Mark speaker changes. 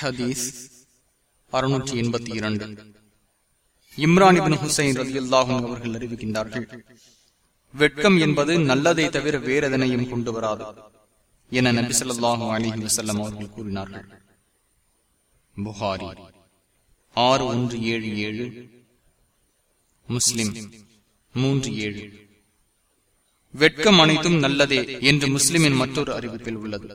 Speaker 1: ஹதீஸ் அறுநூற்றி எண்பத்தி இரண்டு. இம்ரான் ஹுசைன் ரதி அல்லாஹும் அவர்கள் அறிவிக்கின்றார்கள் வெட்கம் என்பது நல்லதை தவிர வேறெதனையும் கொண்டு வராது என நபி சொல்லாஹு அலிஹி வசல்லம் அவர்கள் கூறினார்கள். புகாரி ஆறு ஒன்று ஏழு ஏழு முஸ்லிம் மூன்று ஏழு. வெட்கம் அனைத்தும் நல்லதே என்று முஸ்லிமின் மற்றொரு அறிவிப்பில் உள்ளது.